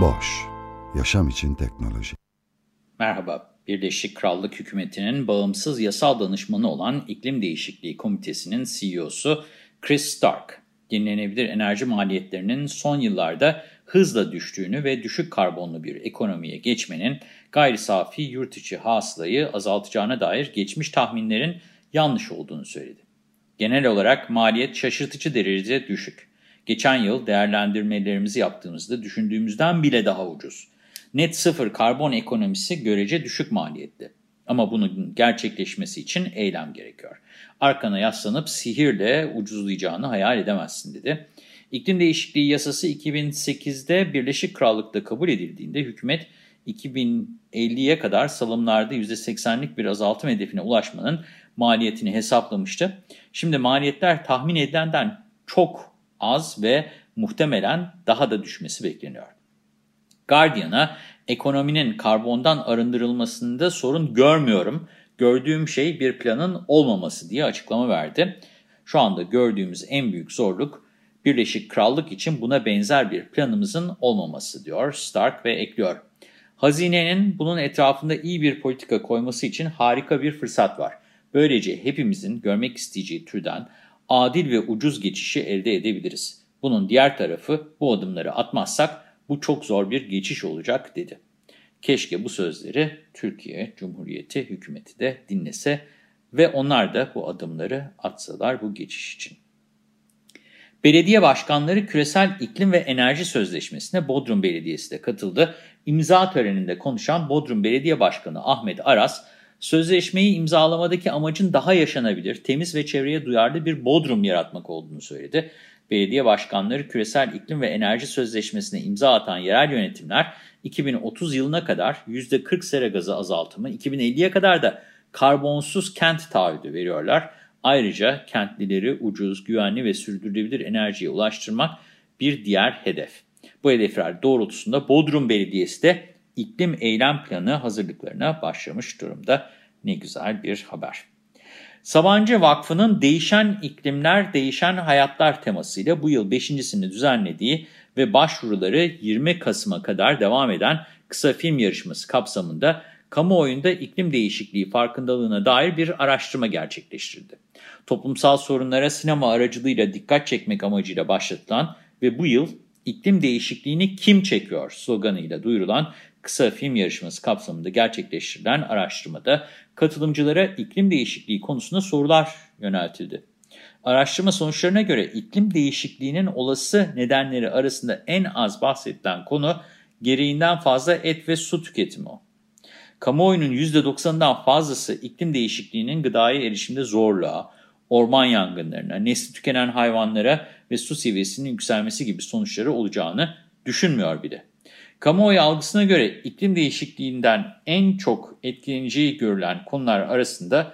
Boş, yaşam için teknoloji. Merhaba, Birleşik Krallık Hükümeti'nin bağımsız yasal danışmanı olan İklim Değişikliği Komitesi'nin CEO'su Chris Stark, yenilenebilir enerji maliyetlerinin son yıllarda hızla düştüğünü ve düşük karbonlu bir ekonomiye geçmenin gayri safi yurt içi hasılayı azaltacağına dair geçmiş tahminlerin yanlış olduğunu söyledi. Genel olarak maliyet şaşırtıcı derecede düşük. Geçen yıl değerlendirmelerimizi yaptığımızda düşündüğümüzden bile daha ucuz. Net sıfır karbon ekonomisi görece düşük maliyetli. Ama bunun gerçekleşmesi için eylem gerekiyor. Arkana yaslanıp sihirle ucuzlayacağını hayal edemezsin dedi. İklim değişikliği yasası 2008'de Birleşik Krallık'ta kabul edildiğinde hükümet 2050'ye kadar salımlarda %80'lik bir azaltım hedefine ulaşmanın maliyetini hesaplamıştı. Şimdi maliyetler tahmin edilenden çok az ve muhtemelen daha da düşmesi bekleniyor. Guardian'a ekonominin karbondan arındırılmasında sorun görmüyorum. Gördüğüm şey bir planın olmaması diye açıklama verdi. Şu anda gördüğümüz en büyük zorluk Birleşik Krallık için buna benzer bir planımızın olmaması diyor Stark ve ekliyor. Hazinenin bunun etrafında iyi bir politika koyması için harika bir fırsat var. Böylece hepimizin görmek isteyeceği türden adil ve ucuz geçişi elde edebiliriz. Bunun diğer tarafı bu adımları atmazsak bu çok zor bir geçiş olacak dedi. Keşke bu sözleri Türkiye Cumhuriyeti hükümeti de dinlese ve onlar da bu adımları atsalar bu geçiş için. Belediye başkanları küresel iklim ve enerji sözleşmesine Bodrum Belediyesi de katıldı. İmza töreninde konuşan Bodrum Belediye Başkanı Ahmet Aras, sözleşmeyi imzalamadaki amacın daha yaşanabilir, temiz ve çevreye duyarlı bir Bodrum yaratmak olduğunu söyledi. Belediye başkanları küresel iklim ve enerji sözleşmesine imza atan yerel yönetimler 2030 yılına kadar %40 sera gazı azaltımı, 2050'ye kadar da karbonsuz kent taahhüdü veriyorlar. Ayrıca kentlileri ucuz, güvenli ve sürdürülebilir enerjiye ulaştırmak bir diğer hedef. Bu hedefler doğrultusunda Bodrum Belediyesi de iklim eylem planı hazırlıklarına başlamış durumda. Ne güzel bir haber. Sabancı Vakfı'nın Değişen İklimler, Değişen Hayatlar temasıyla bu yıl beşincisini düzenlediği ve başvuruları 20 Kasım'a kadar devam eden kısa film yarışması kapsamında kamuoyunda iklim değişikliği farkındalığına dair bir araştırma gerçekleştirdi. Toplumsal sorunlara sinema aracılığıyla dikkat çekmek amacıyla başlatılan ve bu yıl iklim değişikliğini kim çekiyor sloganıyla duyurulan kısa film yarışması kapsamında gerçekleştirilen araştırmada katılımcılara iklim değişikliği konusunda sorular yöneltildi. Araştırma sonuçlarına göre iklim değişikliğinin olası nedenleri arasında en az bahsedilen konu gereğinden fazla et ve su tüketimi. Kamuoyunun %90'dan fazlası iklim değişikliğinin gıdaya erişimde zorluğa, orman yangınlarına, nesli tükenen hayvanlara ve su seviyesinin yükselmesi gibi sonuçları olacağını düşünmüyor bile. Kamuoyu algısına göre iklim değişikliğinden en çok etkileneceği görülen konular arasında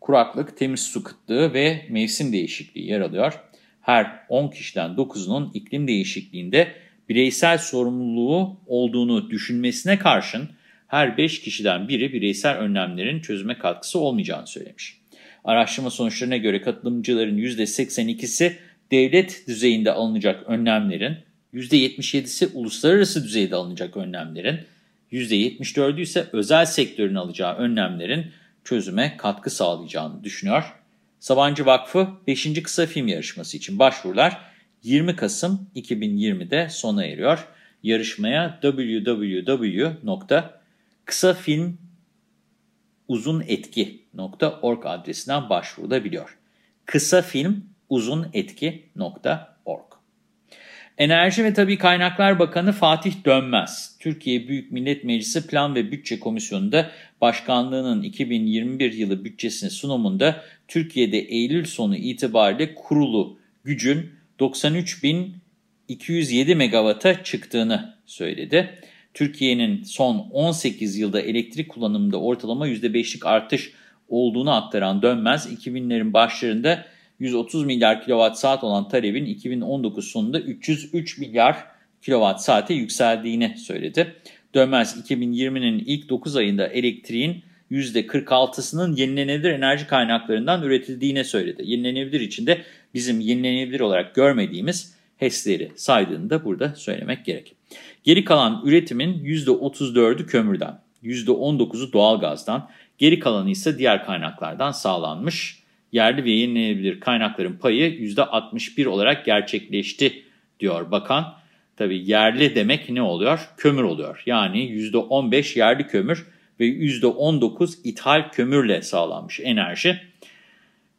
kuraklık, temiz su kıtlığı ve mevsim değişikliği yer alıyor. Her 10 kişiden 9'unun iklim değişikliğinde bireysel sorumluluğu olduğunu düşünmesine karşın her 5 kişiden biri bireysel önlemlerin çözüme katkısı olmayacağını söylemiş. Araştırma sonuçlarına göre katılımcıların %82'si devlet düzeyinde alınacak önlemlerin, %77'si uluslararası düzeyde alınacak önlemlerin, %74'ü ise özel sektörün alacağı önlemlerin çözüme katkı sağlayacağını düşünüyor. Sabancı Vakfı 5. Kısa Film Yarışması için başvurular 20 Kasım 2020'de sona eriyor. Yarışmaya www.kısafilmuzunetki.org adresinden başvurulabiliyor. kısafilmuzunetki.org Enerji ve Tabi Kaynaklar Bakanı Fatih Dönmez, Türkiye Büyük Millet Meclisi Plan ve Bütçe Komisyonu'nda başkanlığının 2021 yılı bütçesinin sunumunda Türkiye'de Eylül sonu itibariyle kurulu gücün 93 bin 207 megawata çıktığını söyledi. Türkiye'nin son 18 yılda elektrik kullanımında ortalama %5'lik artış olduğunu aktaran Dönmez, 2000'lerin başlarında 130 milyar kilowatt saat olan talebin 2019 sonunda 303 milyar kilowatt saate yükseldiğini söyledi. Dönmez 2020'nin ilk 9 ayında elektriğin %46'sının yenilenebilir enerji kaynaklarından üretildiğine söyledi. Yenilenebilir içinde bizim yenilenebilir olarak görmediğimiz HES'leri saydığını da burada söylemek gerek. Geri kalan üretimin %34'ü kömürden, %19'u doğalgazdan, geri kalanı ise diğer kaynaklardan sağlanmış. Yerli ve yenilenebilir kaynakların payı %61 olarak gerçekleşti diyor bakan. Tabii yerli demek ne oluyor? Kömür oluyor. Yani %15 yerli kömür ve %19 ithal kömürle sağlanmış enerji.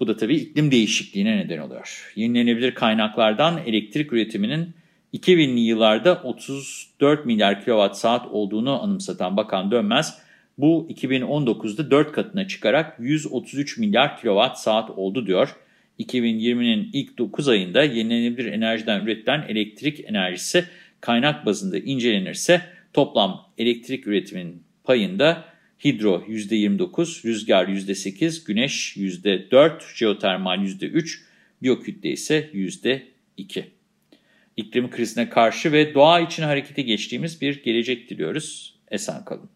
Bu da tabii iklim değişikliğine neden oluyor. Yenilenebilir kaynaklardan elektrik üretiminin 2000'li yıllarda 34 milyar kilowatt saat olduğunu anımsatan Bakan Dönmez, bu 2019'da 4 katına çıkarak 133 milyar kilowatt saat oldu diyor. 2020'nin ilk 9 ayında yenilenebilir enerjiden üretilen elektrik enerjisi kaynak bazında incelenirse toplam elektrik üretiminin payında hidro %29, rüzgar %8, güneş %4, jeotermal %3, biyokütle ise %2. İklim krizine karşı ve doğa için harekete geçtiğimiz bir gelecek diliyoruz. Esen kalın.